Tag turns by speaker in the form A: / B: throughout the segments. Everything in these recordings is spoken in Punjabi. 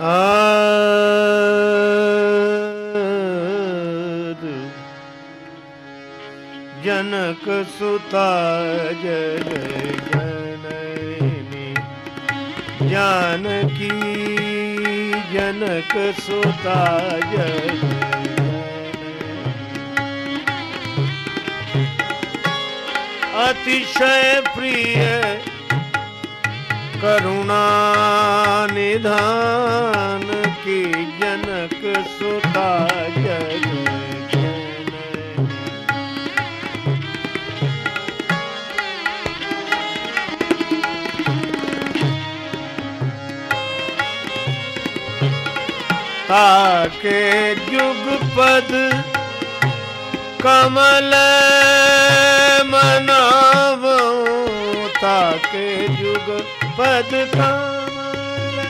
A: ਆਦ ਜਨਕ ਸੁਤਾ ਜੈ ਜਨਨੀ। ਜਾਨਕੀ ਜਨਕ ਸੁਤਾ ਜੈ ਅਤਿਸ਼ੈ ਪ੍ਰਿਯ ुणा की जनक सुता जग ताके युगपद कमल ਤਾਕੇ ਜੁਗ ਪਦ ਕਮਲ।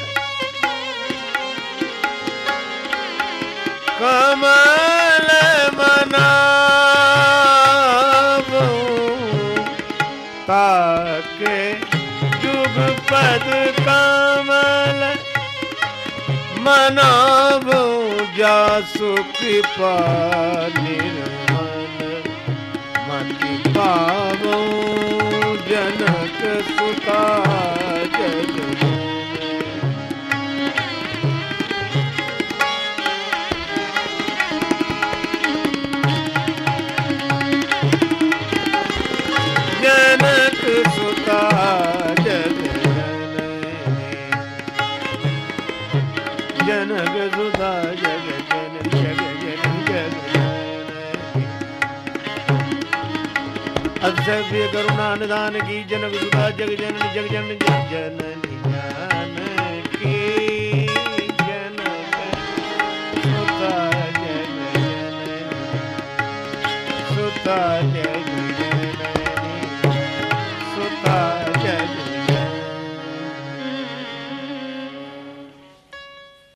A: ਕਮਲ ਮਨਾਵੋ, ਤਾਕੇ ਜੁਗ ਪਦ ਕਮਲ। ਮਨਾਵੋ ਜਾਸੁ ਕਿਰਪਾ ਨਿਰਮਲ। ਮਤਿ ਪਾਵੋ ਜਨਕ ਸੁਤਾ ਜਗ ਜਨਕ ਸੁਤਾ ਜਗ ਜਨਕ ਸੁਤਾ ਜਗ ਜਨ ਜਗ ਜਨ ਜਗ ਅਸਭ్య ਕਰੁਣਾ ਨਿਦਾਨ ਕੀ ਜਨਕ ਸੁਤਾ ਜਗ ਜਨਨ, ਜਗ ਜਨ ਜਗ ਜਨਨੀ ਜਾਨ ਕੀ ਜਨਕ ਸੁਤਾ ਜਗ ਜਨ, ਸੁਤਾ ਜਗ